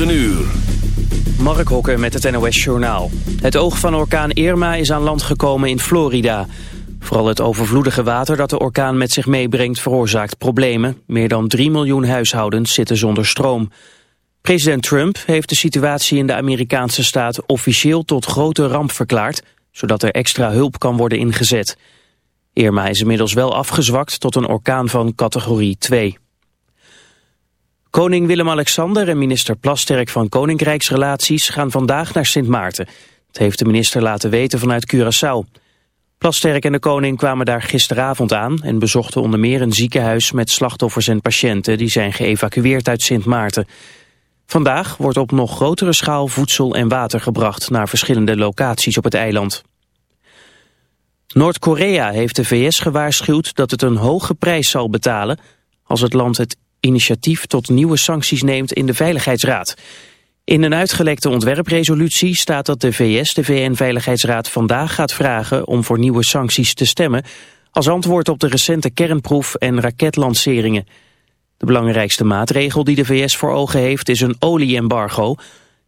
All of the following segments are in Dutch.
9 uur. Mark Hokker met het NOS Journaal. Het oog van orkaan Irma is aan land gekomen in Florida. Vooral het overvloedige water dat de orkaan met zich meebrengt veroorzaakt problemen. Meer dan 3 miljoen huishoudens zitten zonder stroom. President Trump heeft de situatie in de Amerikaanse staat officieel tot grote ramp verklaard, zodat er extra hulp kan worden ingezet. Irma is inmiddels wel afgezwakt tot een orkaan van categorie 2. Koning Willem-Alexander en minister Plasterk van Koninkrijksrelaties gaan vandaag naar Sint Maarten. Dat heeft de minister laten weten vanuit Curaçao. Plasterk en de koning kwamen daar gisteravond aan en bezochten onder meer een ziekenhuis met slachtoffers en patiënten die zijn geëvacueerd uit Sint Maarten. Vandaag wordt op nog grotere schaal voedsel en water gebracht naar verschillende locaties op het eiland. Noord-Korea heeft de VS gewaarschuwd dat het een hoge prijs zal betalen als het land het initiatief tot nieuwe sancties neemt in de Veiligheidsraad. In een uitgelekte ontwerpresolutie staat dat de VS de VN-veiligheidsraad vandaag gaat vragen om voor nieuwe sancties te stemmen als antwoord op de recente kernproef en raketlanceringen. De belangrijkste maatregel die de VS voor ogen heeft is een olieembargo.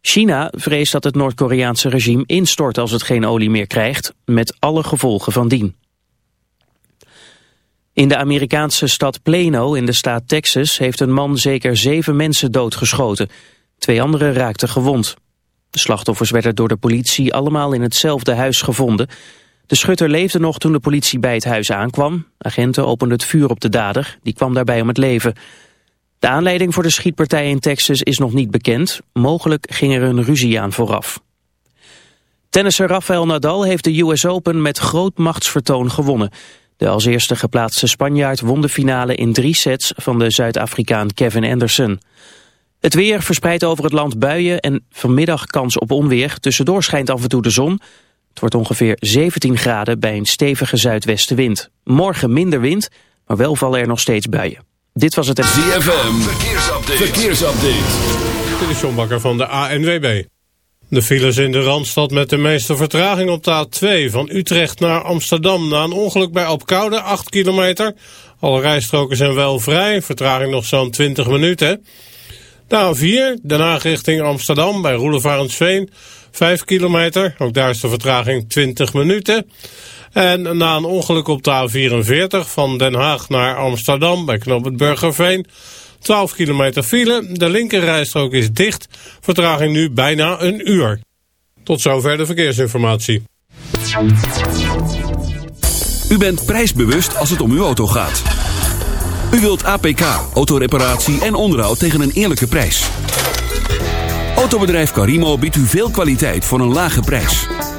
China vreest dat het Noord-Koreaanse regime instort als het geen olie meer krijgt, met alle gevolgen van dien. In de Amerikaanse stad Plano in de staat Texas heeft een man zeker zeven mensen doodgeschoten. Twee anderen raakten gewond. De slachtoffers werden door de politie allemaal in hetzelfde huis gevonden. De schutter leefde nog toen de politie bij het huis aankwam. Agenten openden het vuur op de dader, die kwam daarbij om het leven. De aanleiding voor de schietpartij in Texas is nog niet bekend. Mogelijk ging er een ruzie aan vooraf. Tennisser Rafael Nadal heeft de US Open met groot machtsvertoon gewonnen. De als eerste geplaatste Spanjaard won de finale in drie sets van de Zuid-Afrikaan Kevin Anderson. Het weer verspreidt over het land buien en vanmiddag kans op onweer. Tussendoor schijnt af en toe de zon. Het wordt ongeveer 17 graden bij een stevige zuidwestenwind. Morgen minder wind, maar wel vallen er nog steeds buien. Dit was het... ZFM, verkeersupdate. verkeersupdate. Dit is John Bakker van de ANWB. De files in de Randstad met de meeste vertraging op de A2 van Utrecht naar Amsterdam na een ongeluk bij Opkoude, 8 kilometer. Alle rijstroken zijn wel vrij, vertraging nog zo'n 20 minuten. De A4, daarna richting Amsterdam bij Roelevarensveen, 5 kilometer. Ook daar is de vertraging 20 minuten. En na een ongeluk op de A44 van Den Haag naar Amsterdam bij het Burgerveen... 12 kilometer file, de linkerrijstrook is dicht. Vertraging nu bijna een uur. Tot zover de verkeersinformatie. U bent prijsbewust als het om uw auto gaat. U wilt APK, autoreparatie en onderhoud tegen een eerlijke prijs. Autobedrijf Carimo biedt u veel kwaliteit voor een lage prijs.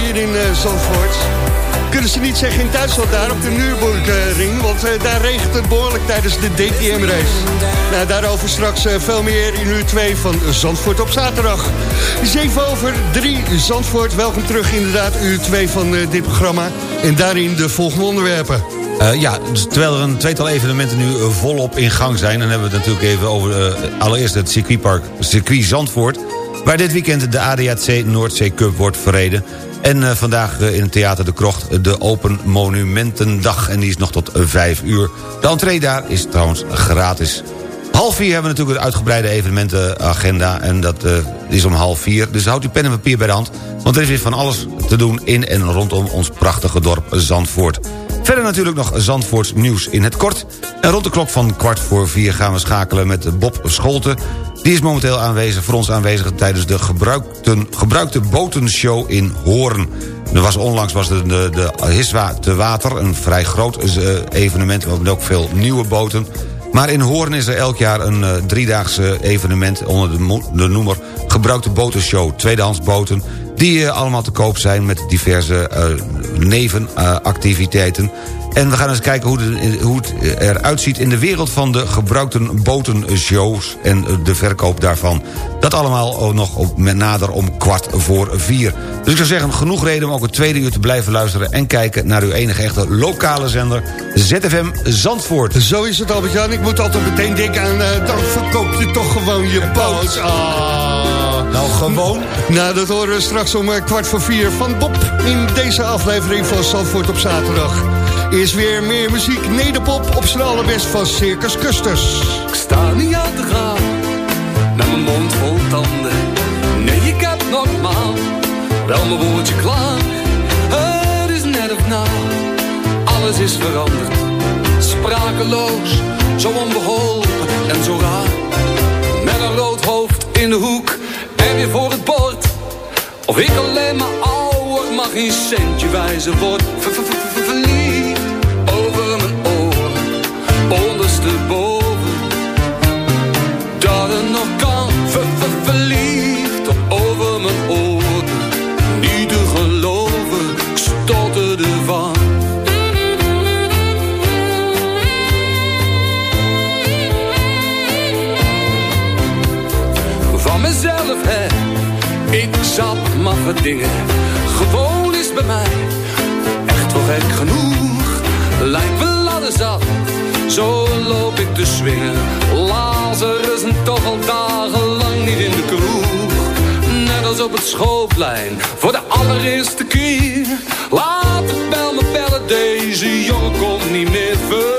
Hier in eh, Zandvoort. Kunnen ze niet zeggen in Duitsland daar op de Nürburgring... want eh, daar regent het behoorlijk tijdens de DTM-race. Nou, daarover straks eh, veel meer in uur 2 van Zandvoort op zaterdag. 7 over 3 Zandvoort. Welkom terug inderdaad, uur 2 van dit programma. En daarin de volgende onderwerpen. Ja, terwijl er een tweetal evenementen nu volop in gang zijn... dan hebben we het natuurlijk even over allereerst het circuitpark circuit Zandvoort... waar dit weekend de ADAC Noordzee Cup wordt verreden. En eh, vandaag eh, in het Theater de Krocht de Open Monumentendag. En die is nog tot 5 uur. De entree daar is trouwens gratis. Half vier hebben we natuurlijk een uitgebreide evenementenagenda... en dat eh, is om half vier. Dus houd uw pen en papier bij de hand... want er is weer van alles te doen in en rondom ons prachtige dorp Zandvoort. Verder natuurlijk nog Zandvoorts nieuws in het kort. En rond de klok van kwart voor vier gaan we schakelen met Bob Scholten. Die is momenteel aanwezig, voor ons aanwezig tijdens de gebruikte, gebruikte botenshow in Hoorn. Er was onlangs was de, de, de Hiswa te water, een vrij groot eh, evenement... met ook veel nieuwe boten. Maar in Hoorn is er elk jaar een uh, driedaagse evenement... onder de, de noemer gebruikte botenshow. Tweedehands boten die uh, allemaal te koop zijn... met diverse uh, nevenactiviteiten. En we gaan eens kijken hoe, de, hoe het eruit ziet... in de wereld van de gebruikte botenshows en de verkoop daarvan. Dat allemaal nog op, met nader om kwart voor vier. Dus ik zou zeggen, genoeg reden om ook het tweede uur te blijven luisteren... en kijken naar uw enige echte lokale zender ZFM Zandvoort. Zo is het, Albert-Jan. Ik moet altijd meteen denken aan... Uh, dan verkoop je toch gewoon je boot. Ah. Nou, gewoon. Nou, dat horen we straks om uh, kwart voor vier van Bob... in deze aflevering van Zandvoort op zaterdag. Eerst weer meer muziek, nederpop op zijn allerbest van Circus Custers. Ik sta niet aan te gaan, met mijn mond vol tanden. Nee, ik heb normaal, wel mijn woordje klaar. Het is net of na, alles is veranderd. Sprakeloos, zo onbeholpen en zo raar. Met een rood hoofd in de hoek en weer voor het bord. Of ik alleen maar ouder, mag geen centje wijzen word. Ver, ver, ver, verliefd Dat het nog kan, ver, over mijn oren. Niet te geloven, stotterde van. Van mezelf, hè, ik zat maffe dingen. Gewoon is bij mij, echt wel gek genoeg. Lijkt wel alles zo loop ik te swingen. Lazarus en toch al dagenlang niet in de kroeg. Net als op het schoolplein voor de allereerste keer. Laat het bel me bellen, deze jongen komt niet meer ver.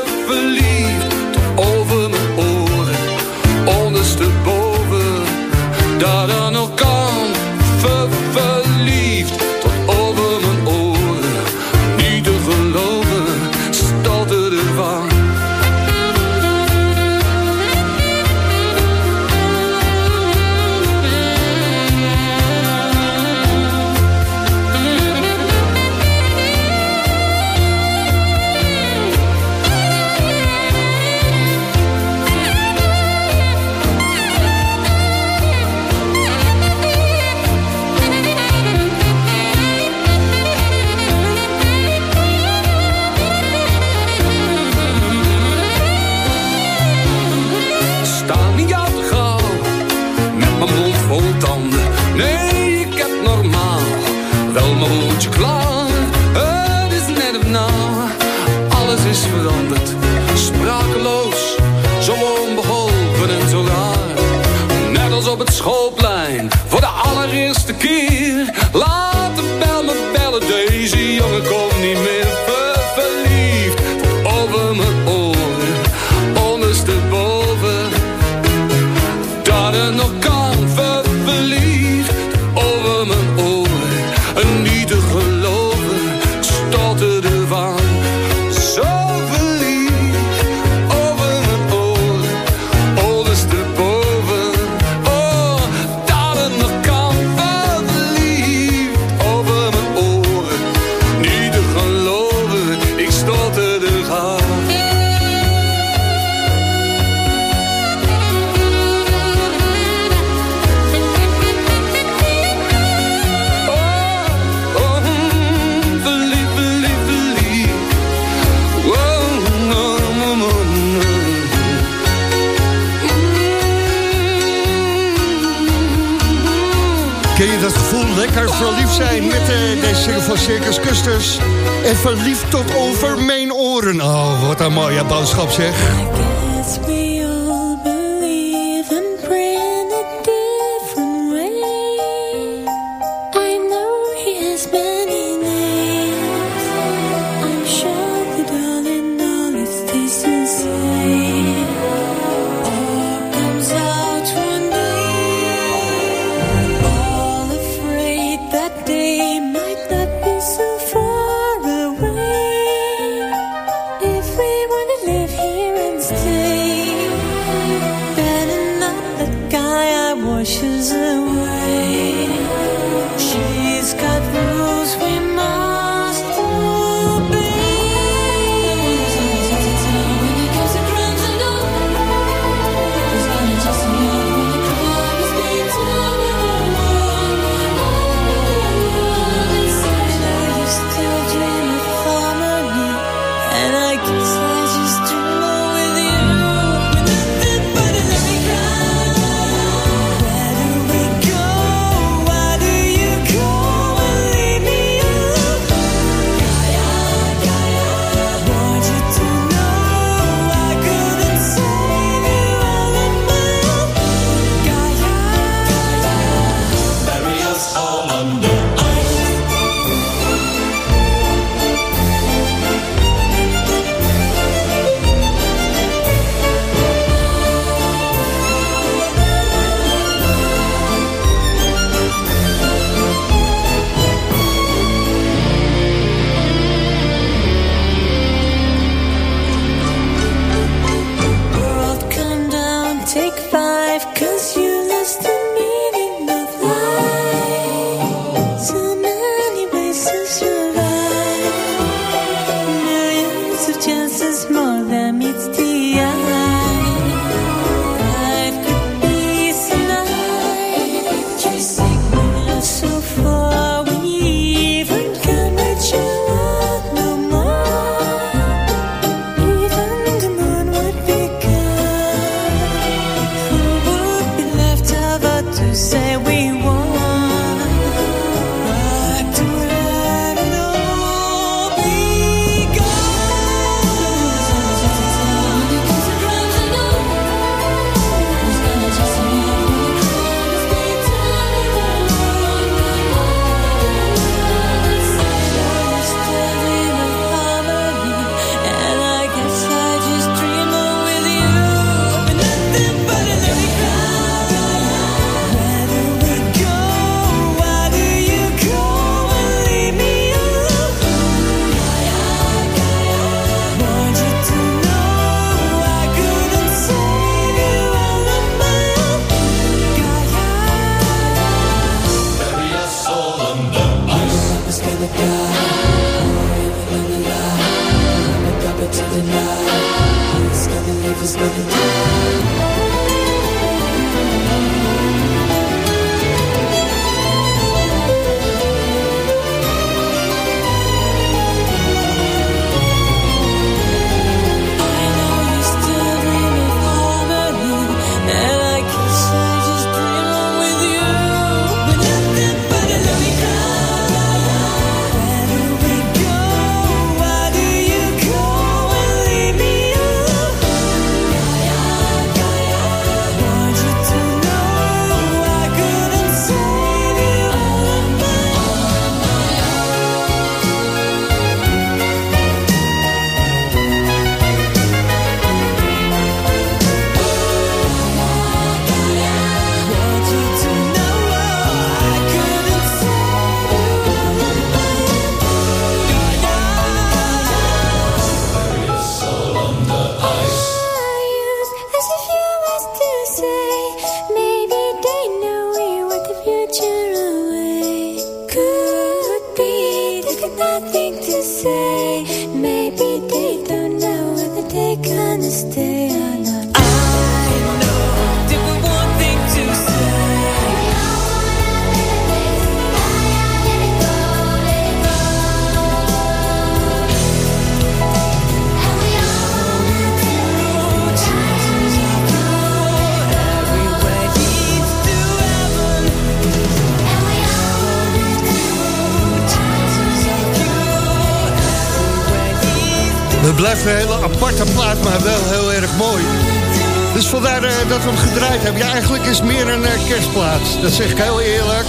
Is meer een eh, kerstplaat. Dat zeg ik heel eerlijk.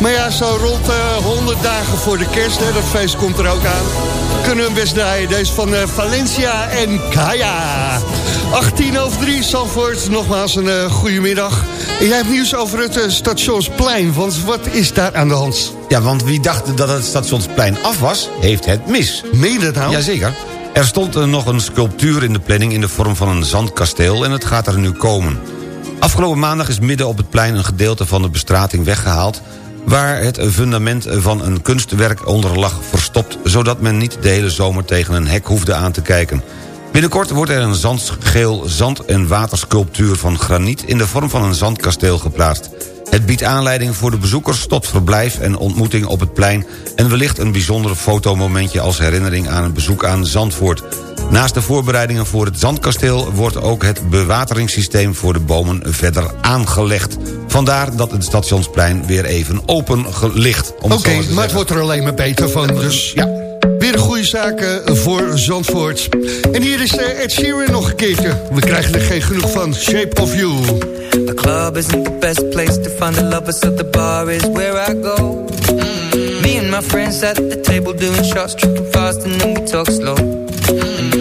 Maar ja, zo rond eh 100 dagen voor de kerst, hè, dat feest komt er ook aan. Kunnen we hem best draaien. Deze van eh, Valencia en Kaya. 18 over 3, Zandvoort. Nogmaals een uh, goede middag. En jij hebt nieuws over het eh, stationsplein. Want wat is daar aan de hand? Ja, want wie dacht dat het stationsplein af was, heeft het mis. Meen dat nou? Jazeker. Er stond nog een sculptuur in de planning in de vorm van een zandkasteel... en het gaat er nu komen. Afgelopen maandag is midden op het plein een gedeelte van de bestrating weggehaald... waar het fundament van een kunstwerk onder lag verstopt... zodat men niet de hele zomer tegen een hek hoefde aan te kijken. Binnenkort wordt er een zandgeel zand- en watersculptuur van graniet... in de vorm van een zandkasteel geplaatst. Het biedt aanleiding voor de bezoekers tot verblijf en ontmoeting op het plein... en wellicht een bijzonder fotomomentje als herinnering aan een bezoek aan Zandvoort. Naast de voorbereidingen voor het Zandkasteel... wordt ook het bewateringssysteem voor de bomen verder aangelegd. Vandaar dat het stationsplein weer even open ligt. om Oké, maar het wordt er alleen maar beter van. Dus ja, weer goede zaak eh, voor Zandvoort. En hier is eh, Ed Sheeran nog een keertje. We krijgen er geen genoeg van. Shape of You. The club isn't the best place to find the lovers, so the bar is where I go. Me and my friends at the table doing shots, tripping fast, and then we talk slow.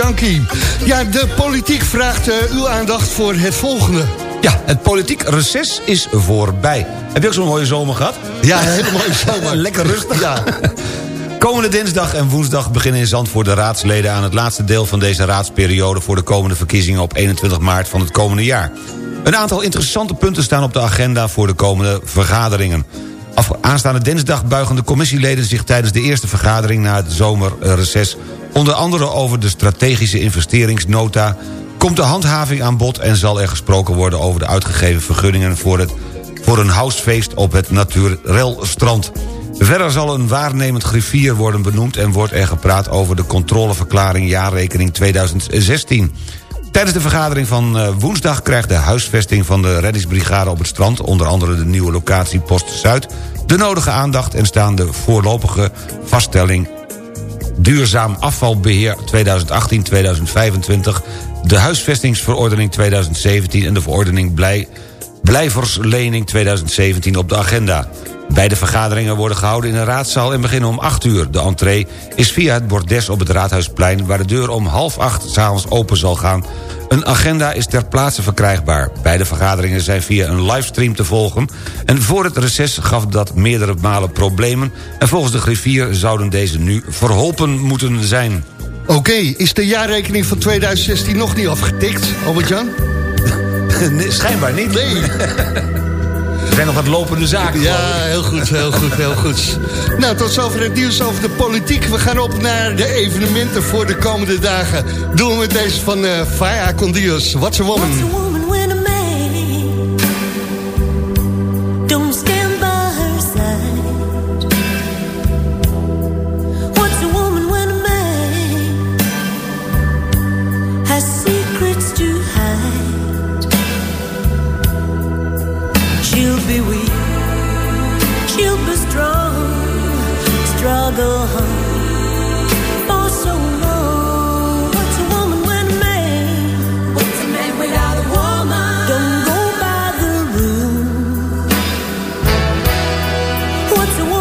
Chunky. Ja, de politiek vraagt eh, uw aandacht voor het volgende. Ja, het politiek reces is voorbij. Heb je ook zo'n mooie zomer gehad? Ja, een hele mooie zomer. Lekker rustig. Ja. Komende dinsdag en woensdag beginnen in Zandvoort de raadsleden... aan het laatste deel van deze raadsperiode... voor de komende verkiezingen op 21 maart van het komende jaar. Een aantal interessante punten staan op de agenda voor de komende vergaderingen. Af, aanstaande dinsdag buigen de commissieleden zich tijdens de eerste vergadering... na het zomerreces onder andere over de strategische investeringsnota... komt de handhaving aan bod en zal er gesproken worden... over de uitgegeven vergunningen voor, het, voor een housefeest op het Naturel Strand. Verder zal een waarnemend griffier worden benoemd... en wordt er gepraat over de controleverklaring jaarrekening 2016. Tijdens de vergadering van eh, woensdag krijgt de huisvesting van de reddingsbrigade op het strand... onder andere de nieuwe locatie Post Zuid... de nodige aandacht en staan de voorlopige vaststelling... duurzaam afvalbeheer 2018-2025... de huisvestingsverordening 2017 en de verordening blij, blijverslening 2017 op de agenda. Beide vergaderingen worden gehouden in een raadzaal en beginnen om 8 uur. De entree is via het bordes op het Raadhuisplein... waar de deur om half acht s'avonds open zal gaan. Een agenda is ter plaatse verkrijgbaar. Beide vergaderingen zijn via een livestream te volgen... en voor het reces gaf dat meerdere malen problemen... en volgens de griffier zouden deze nu verholpen moeten zijn. Oké, is de jaarrekening van 2016 nog niet afgetikt, Albert-Jan? Nee, schijnbaar niet. Nee. Er zijn nog wat lopende zaken. Ja, heel goed, heel goed, heel goed. Nou, tot zover het nieuws over de politiek. We gaan op naar de evenementen voor de komende dagen. Doen we met deze van uh, Faya Condios. What's a Woman? What's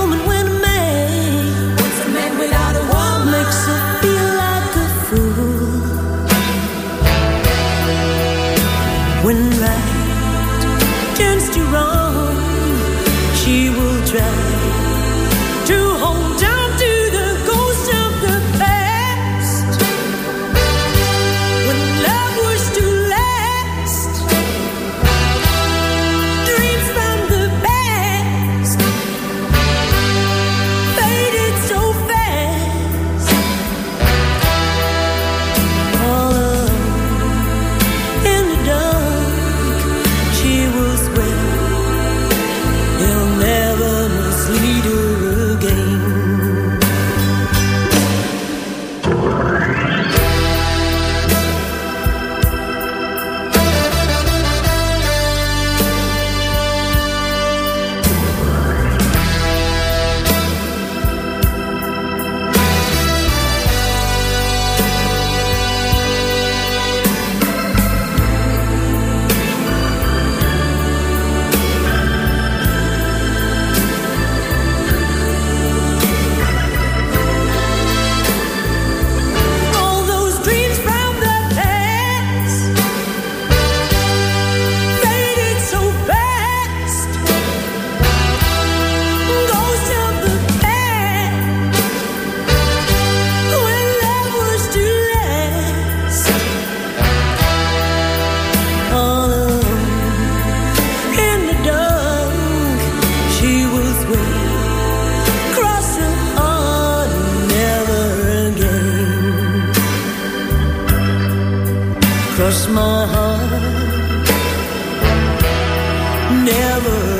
Cross my heart. Never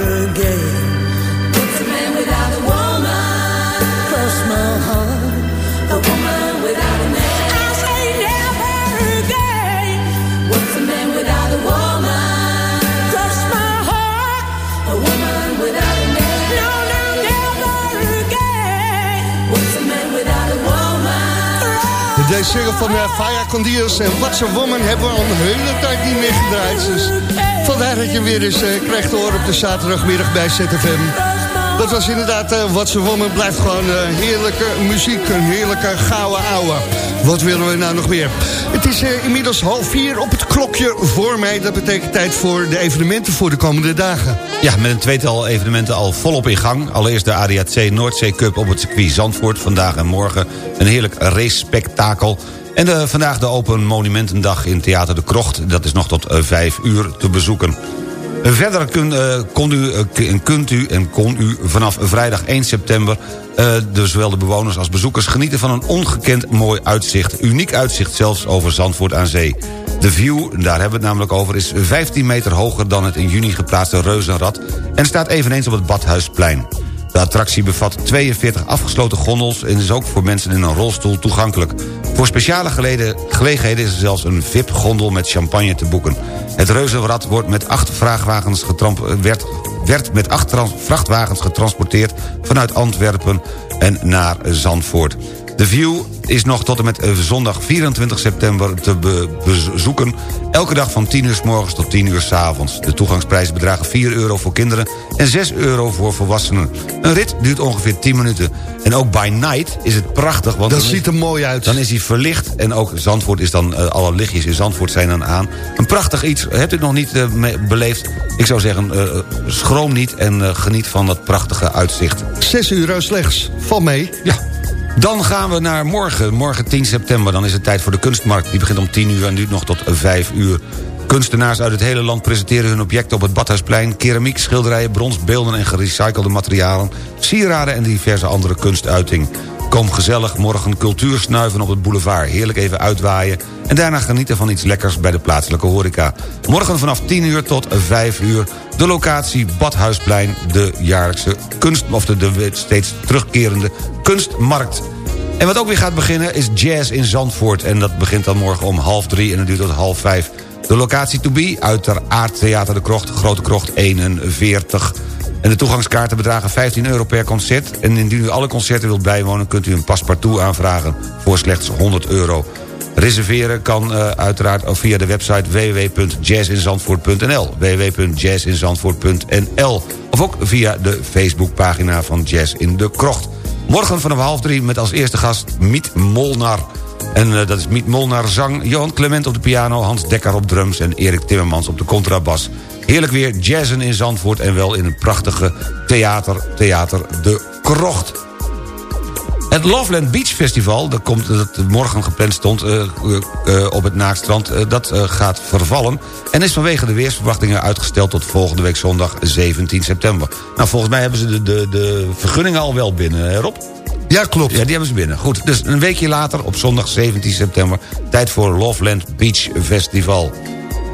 single van uh, Faya Condios en What's a Woman hebben we al een hele tijd niet meer gedraaid. Dus vandaar dat je weer eens uh, krijgt te horen op de zaterdagmiddag bij ZFM. Dat was inderdaad uh, What's a Woman. Blijft gewoon heerlijke muziek, een heerlijke gouden ouwe. Wat willen we nou nog meer? Het is inmiddels half vier op het klokje voor mij. Dat betekent tijd voor de evenementen voor de komende dagen. Ja, met een tweetal evenementen al volop in gang. Allereerst de ADAC Noordzee Cup op het circuit Zandvoort. Vandaag en morgen een heerlijk race-spektakel. En vandaag de Open Monumentendag in Theater de Krocht. Dat is nog tot eh, vijf uur te bezoeken. Verder eh, u, eh, kunt u en kon u vanaf vrijdag 1 september... de, zowel de bewoners als bezoekers genieten van een ongekend mooi uitzicht. Uniek uitzicht zelfs over Zandvoort aan Zee. De view, daar hebben we het namelijk over, is 15 meter hoger... dan het in juni geplaatste reuzenrad... en staat eveneens op het Badhuisplein. De attractie bevat 42 afgesloten gondels... en is ook voor mensen in een rolstoel toegankelijk. Voor speciale gelegenheden is er zelfs een VIP-gondel met champagne te boeken. Het reuzenrad wordt met acht vrachtwagens werd, werd met acht vrachtwagens getransporteerd... vanuit Antwerpen en naar Zandvoort. De View is nog tot en met eh, zondag 24 september te be- bezoeken. Elke dag van 10 uur s morgens tot 10 uur s avonds. De toegangsprijzen bedragen 4 euro voor kinderen en 6 euro voor volwassenen. Een rit duurt ongeveer 10 minuten. En ook by night is het prachtig. Want Dat ziet er mooi uit. Dan is hij verlicht en ook Zandvoort is dan... eh, alle lichtjes in Zandvoort zijn dan aan. Een prachtig iets. Hebt u het nog niet eh, beleefd? Ik zou zeggen, schroom niet en geniet van dat prachtige uitzicht. 6 euro slechts. Val mee. Ja. Dan gaan we naar morgen. Morgen 10 september. Dan is het tijd voor de kunstmarkt. Die begint om 10 uur en duurt nog tot 5 uur. Kunstenaars uit het hele land presenteren hun objecten op het Badhuisplein... keramiek, schilderijen, brons, beelden en gerecyclede materialen... sieraden en diverse andere kunstuiting. Kom gezellig morgen cultuur snuiven op het boulevard. Heerlijk even uitwaaien en daarna genieten van iets lekkers bij de plaatselijke horeca. Morgen vanaf 10 uur tot 5 uur de locatie Badhuisplein... de jaarlijkse kunst, of de, steeds terugkerende kunstmarkt. En wat ook weer gaat beginnen is jazz in Zandvoort. En dat begint dan morgen om half drie en het duurt tot half vijf. De locatie to be, uiteraard Theater de Krocht, Grote Krocht 41. En de toegangskaarten bedragen 15 euro per concert. En indien u alle concerten wilt bijwonen... kunt u een paspartout aanvragen voor slechts 100 euro. Reserveren kan uh, uiteraard via de website www.jazzinzandvoort.nl www.jazzinzandvoort.nl Of ook via de Facebookpagina van Jazz in de Krocht. Morgen vanaf half drie met als eerste gast Miet Molnar. En uh, dat is Miet Molnar zang, Johan Clement op de piano... Hans Dekker op drums en Erik Timmermans op de contrabas. Heerlijk weer jazzen in Zandvoort en wel in een prachtige theater, Theater de Krocht. Het Loveland Beach Festival, dat, komt, dat morgen gepland stond uh, uh, op het Naakstrand... Uh, dat gaat vervallen en is vanwege de weersverwachtingen uitgesteld... tot volgende week zondag 17 september. Nou, volgens mij hebben ze de, de, de vergunningen al wel binnen, hè, Rob? Ja, klopt. Ja, die hebben ze binnen. Goed, dus een weekje later, op zondag 17 september... tijd voor Loveland Beach Festival.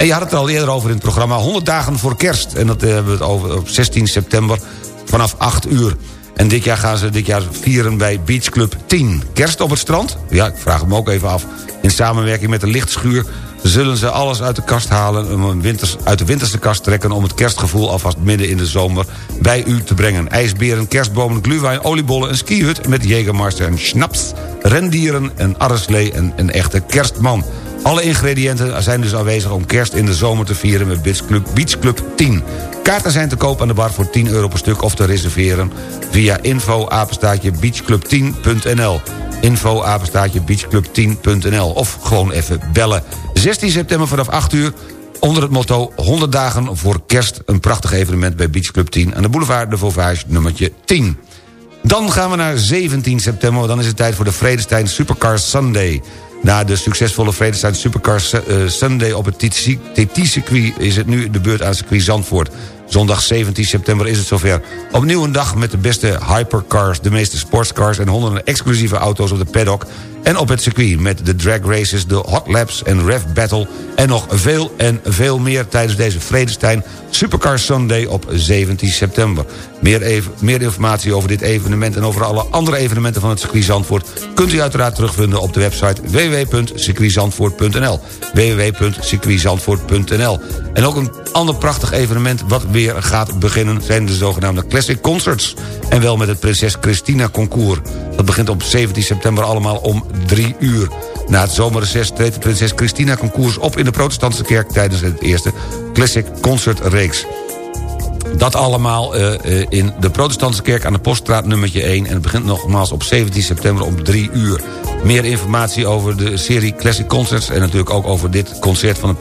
En je had het er al eerder over in het programma... 100 dagen voor kerst. En dat hebben we het over op 16 september vanaf 8 uur. En dit jaar gaan ze dit jaar vieren bij Beach Club 10. Kerst op het strand? Ja, ik vraag hem ook even af. In samenwerking met de lichtschuur zullen ze alles uit de kast halen... Om een winters, uit de winterse kast trekken om het kerstgevoel alvast midden in de zomer bij u te brengen. IJsberen, kerstbomen, gluwijn, oliebollen, een skihut met jegermaster en schnaps... rendieren, een arreslee en een echte kerstman. Alle ingrediënten zijn dus aanwezig om kerst in de zomer te vieren met Beach Club, Beach Club 10. Kaarten zijn te koop aan de bar voor 10 euro per stuk of te reserveren via info beachclub10.nl info beachclub10.nl of gewoon even bellen. 16 september vanaf 8 uur onder het motto 100 dagen voor kerst... een prachtig evenement bij Beach Club 10 aan de boulevard de Vauvage nummertje 10. Dan gaan we naar 17 september, dan is het tijd voor de Vredestein Supercar Sunday... Na de succesvolle Vredestein Supercar Sunday op het TT-circuit... is het nu de beurt aan circuit Zandvoort. Zondag 17 september is het zover. Opnieuw een dag met de beste hypercars, de meeste sportscars... en honderden exclusieve auto's op de paddock en op het circuit... met de drag races, de hot laps en rev battle... en nog veel en veel meer tijdens deze Vredestein Supercar Sunday op 17 september. Meer, meer informatie over dit evenement en over alle andere evenementen van het circuit Zandvoort... kunt u uiteraard terugvinden op de website www.circuitzandvoort.nl www.circuitzandvoort.nl En ook een ander prachtig evenement wat weer gaat beginnen... zijn de zogenaamde Classic Concerts. En wel met het Prinses Christina Concours. Dat begint op 17 september allemaal om 3 uur. Na het zomerreces treedt de Prinses Christina Concours op in de protestantse kerk... tijdens het eerste Classic Concertreeks. Dat allemaal eh, eh, in de protestantse kerk aan de Poststraat nummertje 1... en het begint nogmaals op 17 september om 3 uur. Meer informatie over de serie Classic Concerts... en natuurlijk ook over dit concert van het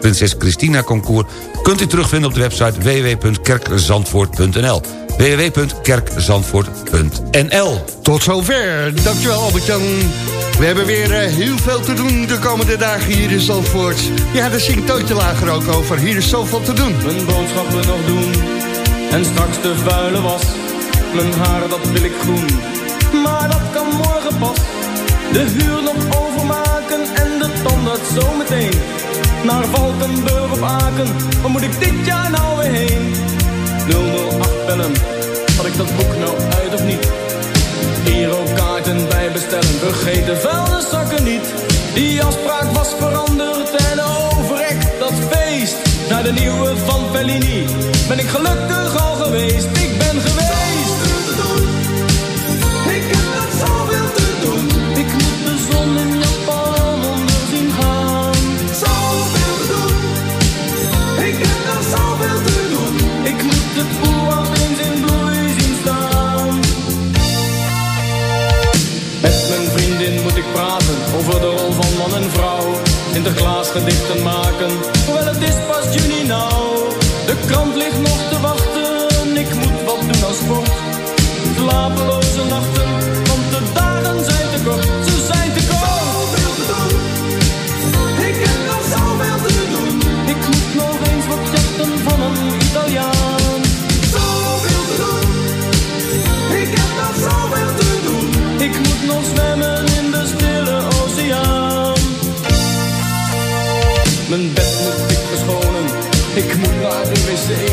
Prinses Christina Concours... kunt u terugvinden op de website www.kerkzandvoort.nl www.kerkzandvoort.nl Tot zover. Dankjewel Albert-Jan. We hebben weer eh, heel veel te doen de komende dagen hier in Zandvoort. Ja, daar zingt Tootje Lager ook over. Hier is zoveel te doen. Mijn boodschappen nog doen. En straks de vuile was. Mijn haar dat wil ik groen. Maar dat kan morgen pas. De huur nog overmaken en de tandarts zometeen. Naar Valkenburg op Aken. Waar moet ik dit jaar nou weer heen? 008 bellen. Had ik dat boek nou uit of niet? Girokaarten bij bestellen. Vergeet de vuilniszakken niet. Die afspraak was veranderd en overrekt dat feest. Naar de nieuwe van Fellini. Ben ik gelukkig al geweest. Ik ben geweest. Gedichten maken, hoewel het is pas juni nou. De krant ligt nog te wachten, ik moet wat doen als sport. Slapeloze nachten, want de dagen zijn te kort, Mijn bed moet ik verschonen, ik moet naar de wc.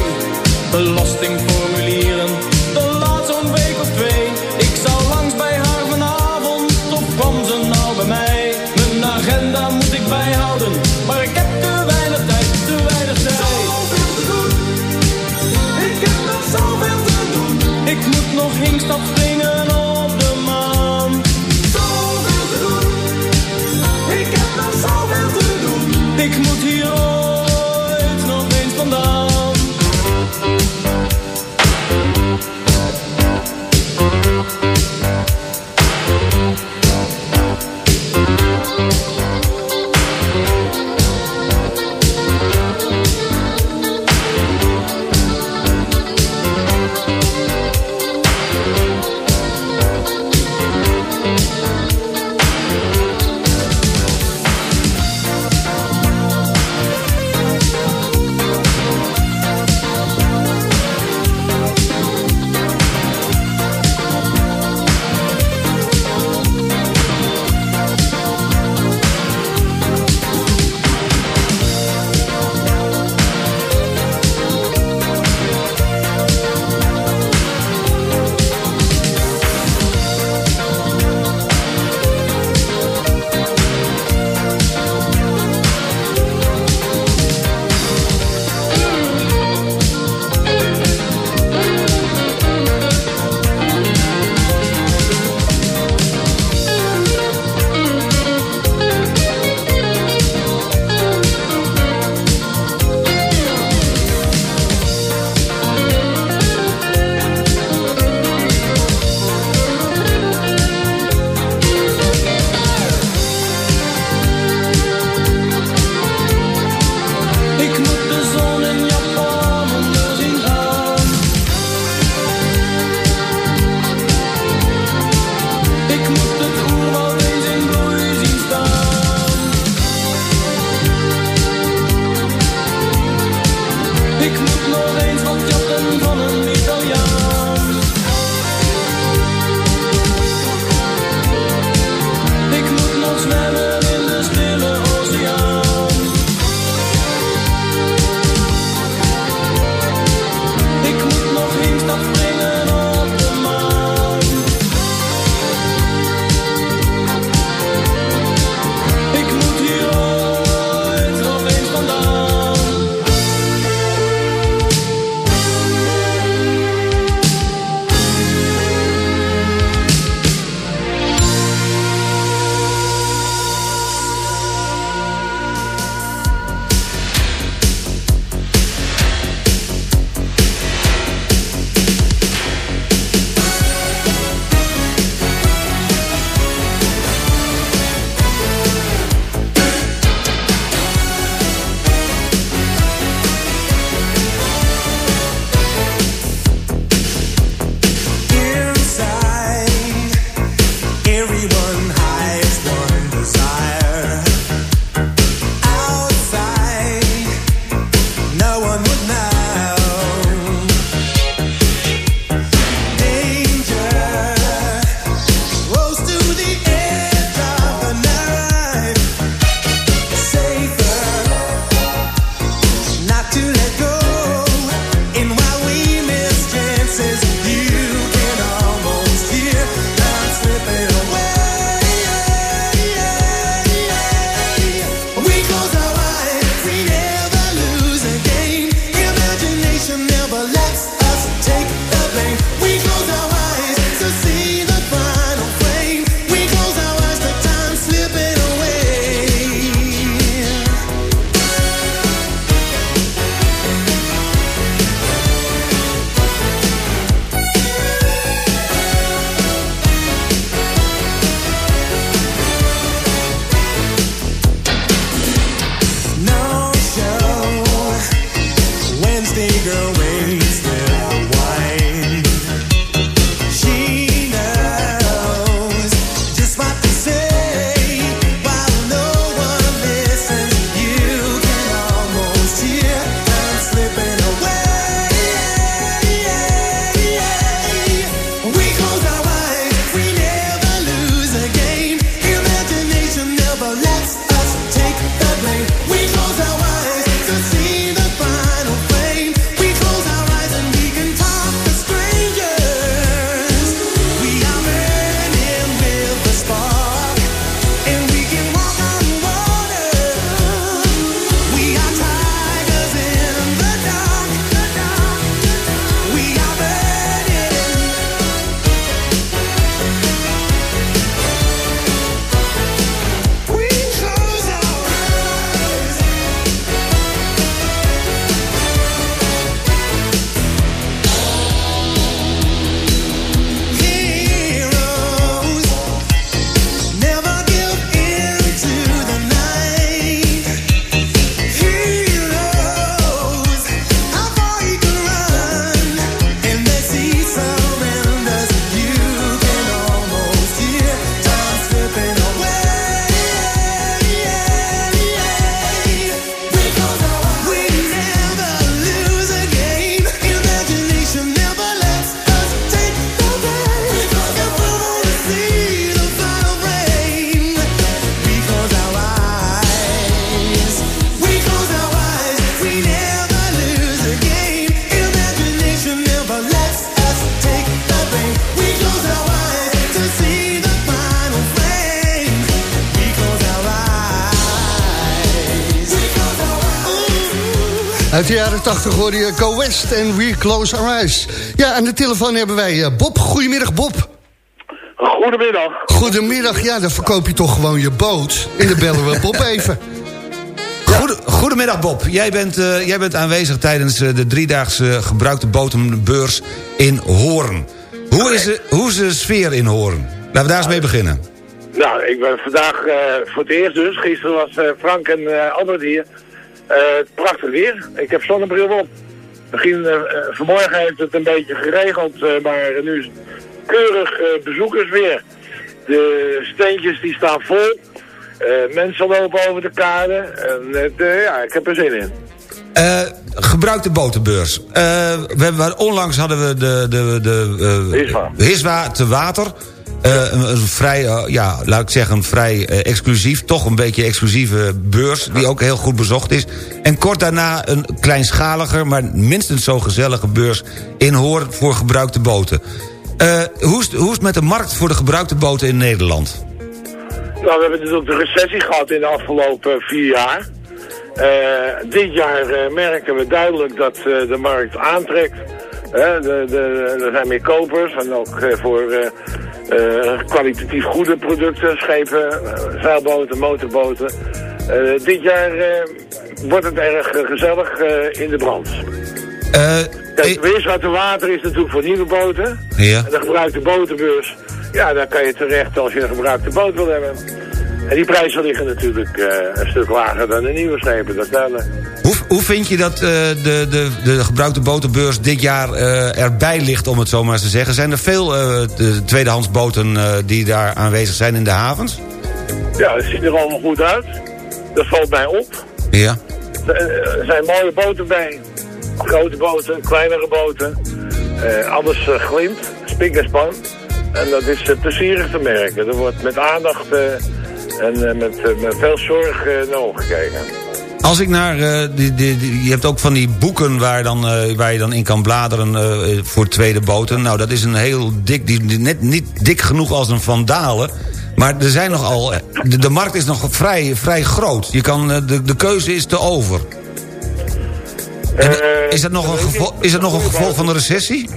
Jaren 80 hoorde je Go West en We Close Our Eyes. Ja, aan de telefoon hebben wij eh, Bob. Goedemiddag, Bob. Goedemiddag. Goedemiddag, ja, dan verkoop je toch gewoon je boot. En dan bellen we Bob even. Goede- goedemiddag Bob, jij bent, eh, jij bent aanwezig tijdens eh, de driedaagse gebruikte botenbeurs in Hoorn. Hoe is, de, hoe is de sfeer in Hoorn? Laten we daar eens mee beginnen. Nou, ik ben vandaag eh, voor het eerst dus. Gisteren was eh, Frank en eh, Albert hier. Eh, prachtig weer. Ik heb zonnebril op. Begin, eh, eh, vanmorgen heeft het een beetje geregeld, maar nu is het keurig eh, bezoekersweer. De steentjes die staan vol. Mensen lopen over de kade. En ja, ik heb er zin in. Gebruikte botenbeurs. Eh, we hebben, onlangs hadden we de, de, de Hiswa. Hiswa te water. Eh, een, vrij, eh, ja, laat ik zeggen, vrij eh, exclusief, toch een beetje exclusieve beurs... die ook heel goed bezocht is. En kort daarna een kleinschaliger, maar minstens zo gezellige beurs... in Hoor voor gebruikte boten. Hoe, is, hoe is het met de markt voor de gebruikte boten in Nederland? Nou, we hebben natuurlijk de recessie gehad in de afgelopen vier jaar. Dit jaar merken we duidelijk dat de markt aantrekt. Er zijn meer kopers en ook voor kwalitatief goede producten, schepen, eh, zeilboten, motorboten. Eh, dit jaar eh, wordt het erg eh, gezellig eh, in de brand. Eh, Kijk, Weerswaterwater is natuurlijk voor nieuwe boten. Ja. En de gebruikte botenbeurs, ja, daar kan je terecht als je een gebruikte boot wil hebben. En die prijzen liggen natuurlijk eh, een stuk lager dan de nieuwe schepen, dat duidelijk. Hoe, vind je dat eh, de, de, de gebruikte botenbeurs dit jaar eh, erbij ligt, om het zo maar eens te zeggen? Zijn er veel eh, de tweedehands boten die daar aanwezig zijn in de havens? Ja, het ziet er allemaal goed uit. Dat valt mij op. Ja. Er zijn mooie boten bij. Grote boten, kleinere boten. Alles eh, glimt, spik en span. En dat is eh, plezierig te merken. Er wordt met aandacht en met, met veel zorg naar omgekeken. Als ik naar... eh, die, die, die- je hebt ook van die boeken waar, dan, eh, waar je dan in kan bladeren eh, voor tweede boten. Nou, dat is een heel dik... Die, net niet dik genoeg als een vandalen. Maar er zijn nogal... De, de markt is nog vrij, vrij groot. Je kan, de, de keuze is te over. En, is, dat nog een gevolg, is dat nog een gevolg van de recessie?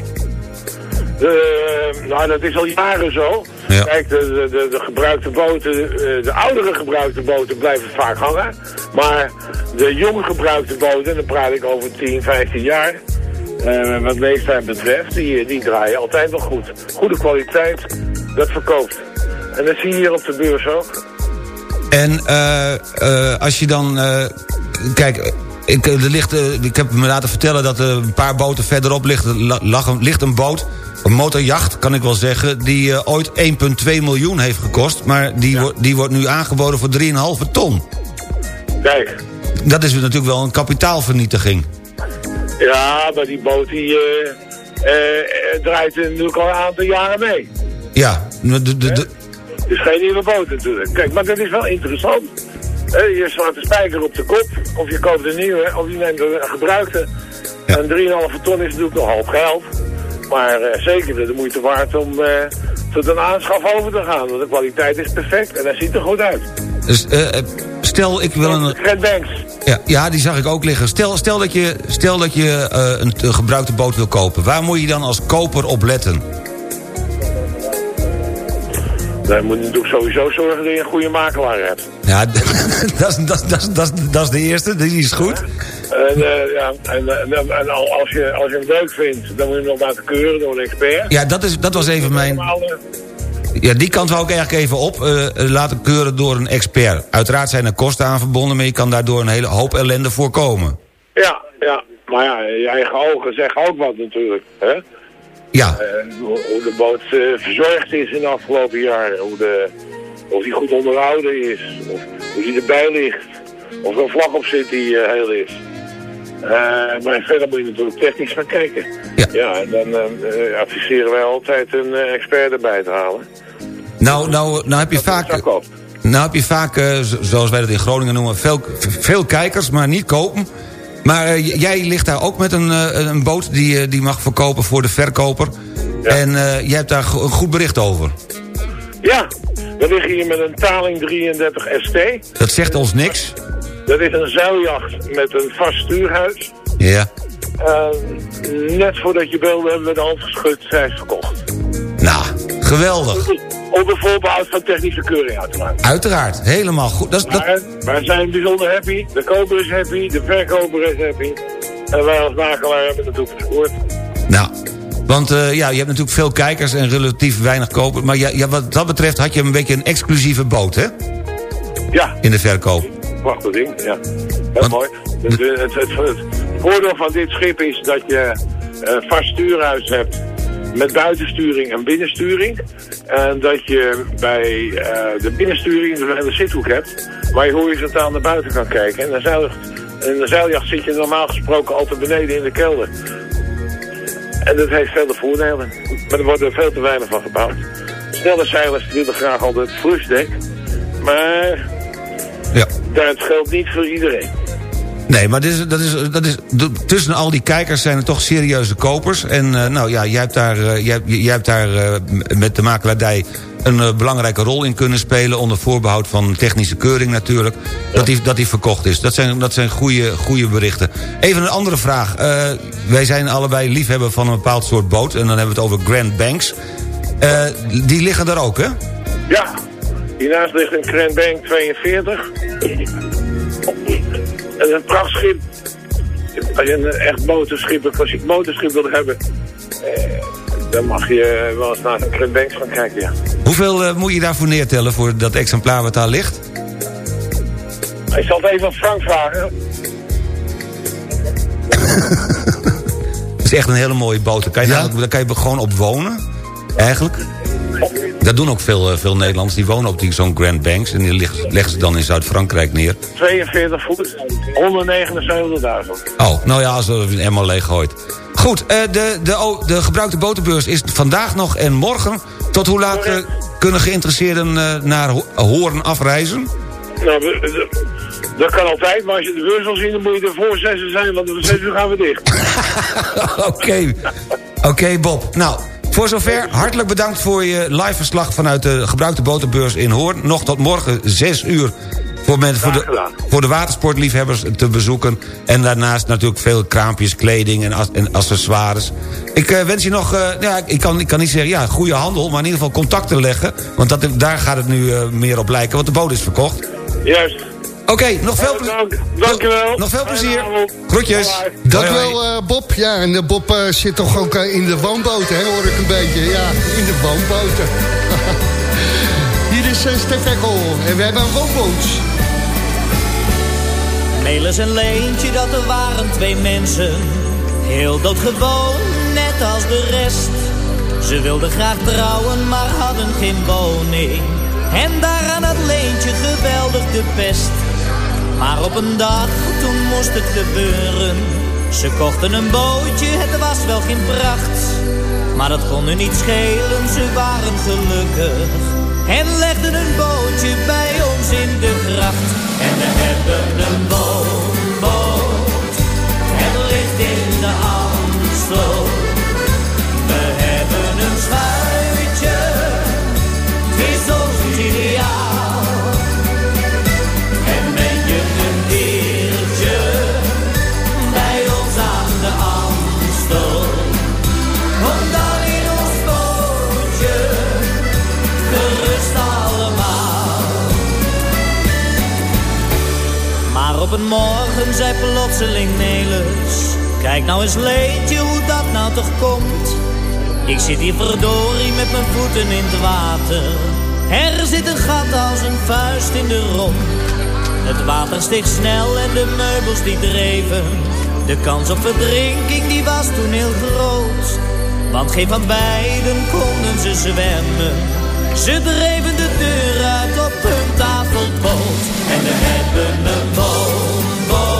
Eh, nou, dat is al jaren zo. Ja. Kijk, de, de, de, gebruikte boten, eh, de oudere gebruikte boten blijven vaak hangen. Maar de jong gebruikte boten, en dan praat ik over 10, 15 jaar, eh, wat leeftijd betreft, die, die draaien altijd wel goed. Goede kwaliteit, dat verkoopt. En dat zie je hier op de beurs ook. En als je dan... kijk, ik, er ligt, ik heb me laten vertellen dat er een paar boten verderop ligt, lag ligt een boot... Een motorjacht, kan ik wel zeggen, die eh, ooit 1,2 miljoen heeft gekost... maar die, wordt die wordt nu aangeboden voor 3,5 ton. Kijk, Dat is natuurlijk wel een kapitaalvernietiging. ja, maar die boot die eh, eh, draait natuurlijk al een aantal jaren mee. Ja, de, de, de- Het is geen nieuwe boot natuurlijk. Kijk, maar dat is wel interessant. Je slaat de spijker op de kop, of je koopt een nieuwe, of je neemt een gebruikte. En 3,5 ton is natuurlijk nog hoop geld. Maar eh, zeker de moeite waard om eh, tot een aanschaf over te gaan. Want de kwaliteit is perfect en hij ziet er goed uit. dus, eh, stel, ik wil een... Fred Banks. Ja, ja, die zag ik ook liggen. Stel, stel dat je, stel dat je een, een gebruikte boot wil kopen. Waar moet je dan als koper op letten? Dan moet je natuurlijk sowieso zorgen dat je een goede makelaar hebt. Ja, dat is, dat, is, dat, is, dat, is, dat is de eerste, die is goed. En, eh, ja, en, en, en al- als, je, als je hem leuk vindt, dan moet je hem nog laten keuren door een expert. Ja, dat, is, dat was even mijn... Eh, Ja, die kant wou ik eigenlijk even op. eh, laten keuren door een expert. Uiteraard zijn er kosten aan verbonden... maar je kan daardoor een hele hoop ellende voorkomen. Ja, ja. Maar ja, je eigen ogen zeggen ook wat natuurlijk. Hè? Ja, hoe, de boot eh, verzorgd is in de afgelopen jaren. Hoe de, of die goed onderhouden is. Of hoe die erbij ligt. Of er een vlag op zit die eh, heel is. Eh, maar verder moet je natuurlijk technisch gaan kijken. Ja. en dan adviseren wij altijd een expert erbij te halen. nou, nou, nou heb je vaak... Nou heb je vaak, zo- zoals wij dat in Groningen noemen... veel, veel kijkers, maar niet kopen. Maar eh, jij ligt daar ook met een, eh, een boot die je die mag verkopen voor de verkoper. En eh, jij hebt daar een goed bericht over. Ja, we liggen hier met een Taling 33 ST. Dat zegt ons niks. Dat is een zeiljacht met een vast stuurhuis. Ja. Eh, net voordat je belde hebben we de hand geschud, zij is verkocht. Nou, geweldig. Onder voorbehoud van technische keuring uiteraard. Uiteraard, helemaal goed. Dat Maar wij zijn bijzonder happy. De koper is happy, de verkoper is happy. En wij als makelaar hebben het ook gescoord. nou, want eh, ja, je hebt natuurlijk veel kijkers en relatief weinig kopers. Maar ja, ja, wat dat betreft had je een beetje een exclusieve boot, hè? Ja, In de verkoop. prachtig ding. Ja, heel mooi. Het, het, het, het, het voordeel van dit schip is dat je een vast stuurhuis hebt met buitensturing en binnensturing. En dat je bij eh, de binnensturing een hele zithoek hebt waar je horizontaal naar buiten kan kijken. En zeiljacht, in de zeiljacht zit je normaal gesproken altijd beneden in de kelder. En dat heeft vele voordelen. Maar er wordt er veel te weinig van gebouwd. Snelle zeilers willen graag altijd flusdek. Maar Ja. dat geldt niet voor iedereen. Nee, maar dit is, dat is, dat is, tussen al die kijkers zijn er toch serieuze kopers. En eh, nou ja, jij hebt daar, eh, jij, hebt- jij hebt daar eh, met de makelaardij een belangrijke rol in kunnen spelen... onder voorbehoud van technische keuring natuurlijk, dat, die, dat die verkocht is. Dat zijn, dat zijn goede, goede berichten. Even een andere vraag. Wij zijn allebei liefhebber van een bepaald soort boot... en dan hebben we het over Grand Banks. Die liggen daar ook, hè? Ja, hiernaast ligt een Grand Bank 42. En een prachtschip. Als je een echt motorschip, een klassiek motorschip wil hebben... Eh, dan mag je wel eens naar een Grand Bank gaan kijken, ja. Hoeveel eh, moet je daarvoor neertellen voor dat exemplaar wat daar ligt? Ik zal het even aan Frank vragen. Het is echt een hele mooie boot. Daar kan je, daar kan je gewoon op wonen, eigenlijk. Dat doen ook veel, eh, veel Nederlanders. Die wonen op die- zo'n Grand Banks. En die leggen, leggen ze dan in Zuid-Frankrijk neer. 42 voet, 179.000. Oh, nou ja, als er een emmer leeg gooit. Goed, eh, de, de, de gebruikte boterbeurs is vandaag nog en morgen. Tot hoe laat eh, kunnen geïnteresseerden naar Ho- Hoorn afreizen? Nou, we- we- dat kan altijd, maar als je de beurs wil zien, dan moet je er voor 6 uur zijn, want om 6 uur gaan we dicht. Oké, Oké, Bob. Nou, voor zover hartelijk bedankt voor je live verslag... vanuit de gebruikte boterbeurs in Hoorn. Nog tot morgen 6 uur voor, voor, de, voor de watersportliefhebbers te bezoeken. En daarnaast natuurlijk veel kraampjes, kleding en, as- en accessoires. Ik eh, wens je nog, eh, ja, ik kan, ik kan niet zeggen ja, goede handel... maar in ieder geval contacten leggen. Want dat, daar gaat het nu eh, meer op lijken, want de boot is verkocht. Juist. Oké, nog veel plezier. Dank, dankjewel. Nog veel plezier. Groetjes. Dat Hoi, hoi. wel, eh, Bob. Ja, en eh, Bob eh, zit toch ook eh, in de woonboten, hè, hoor ik een beetje. Ja, in de woonboten. Hier is uh, Stefekkel en we hebben een woonboot. Melis en Leentje, dat er waren twee mensen. Heel doodgewoon, net als de rest. Ze wilden graag trouwen, maar hadden geen woning. En daaraan had Leentje geweldig de pest. Maar op een dag, toen moest het gebeuren. Ze kochten een bootje, het was wel geen pracht. Maar dat kon hun niet schelen, ze waren gelukkig. En legden een bootje bij ons in de gracht. En we hebben een woonboot. Morgen zei plotseling Nelis Kijk nou eens Leentje hoe dat nou toch komt? Ik zit hier verdorie met mijn voeten in het water. Er zit een gat als een vuist in de romp Het water steeg snel en de meubels die dreven. De kans op verdrinking die was toen heel groot. Want geen van beiden konden ze zwemmen Ze dreven de deur uit op hun tafelpoot. En we hebben een woonboot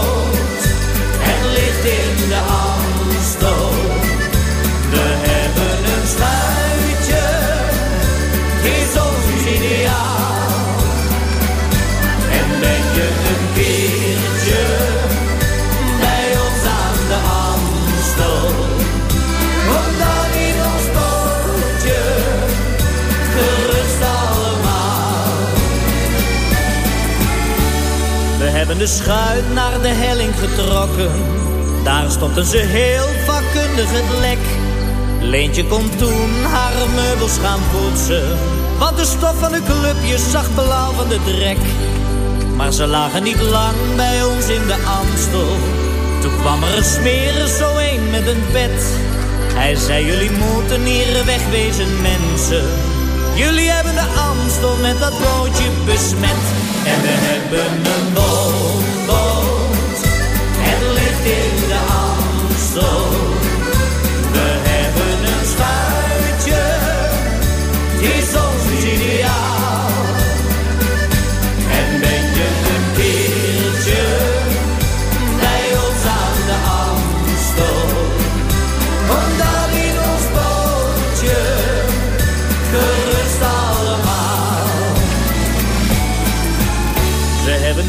de schuit naar de helling getrokken Daar stopten ze heel vakkundig het lek. Leentje kon toen haar meubels gaan poetsen. Want de stof van de clubjes zag blauw van de drek. Maar ze lagen niet lang bij ons in de Amstel. Toen kwam er een smerig zo een met een bed. Hij zei, jullie moeten hier wegwezen mensen. Jullie hebben de Met dat bootje besmet. En we hebben een woonboot. Het ligt in de Amstel.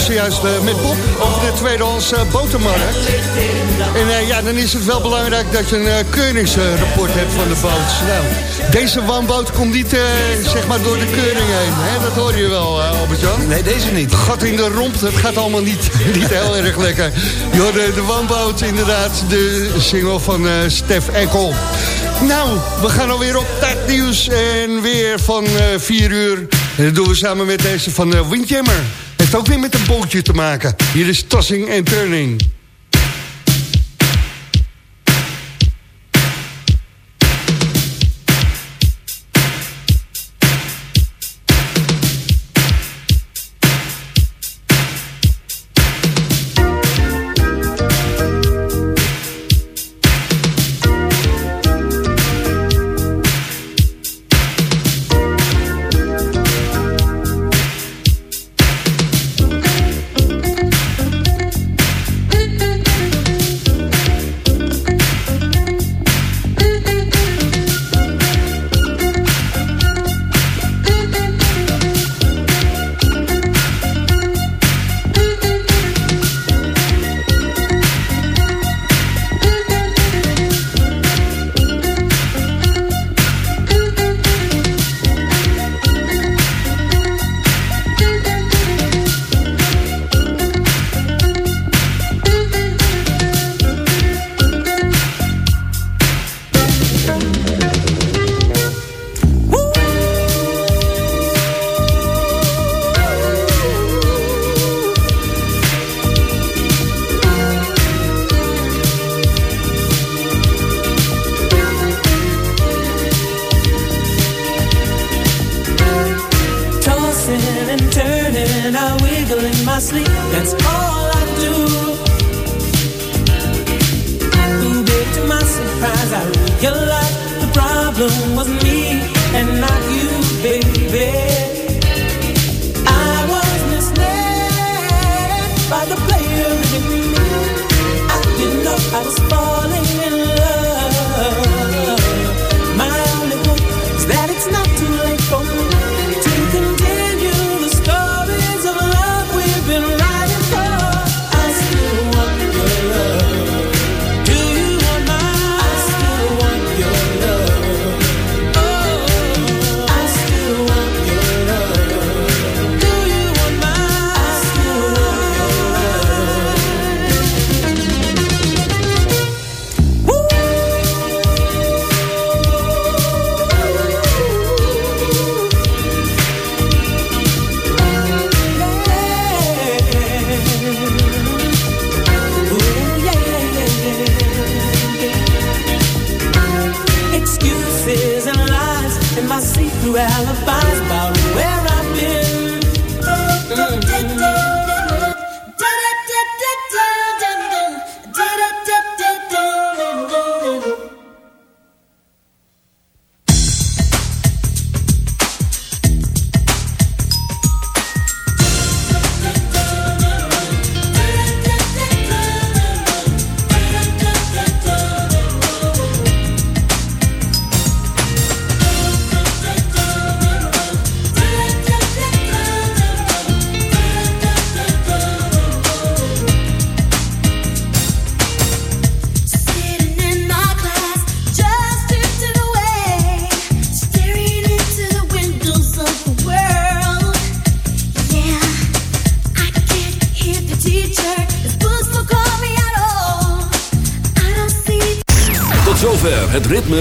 spraken zojuist eh, met Bob over de tweedehands eh, botermarkt. En eh, ja, dan is het wel belangrijk dat je een keuringsrapport hebt van de boot. Nou, deze woonboot komt niet zeg maar door de keuring heen. Hè? Dat hoor je wel, Albert-Jan. Nee, deze niet. Gat in de romp, dat gaat allemaal niet, niet heel erg lekker. Je hoorde de woonboot, inderdaad, de single van Stef Enkel. Nou, we gaan alweer op nieuws en weer van eh 4 uur. En dat doen we samen met deze van Windjammer. Heeft ook weer met een bootje te maken. Hier is Tossing and Turning.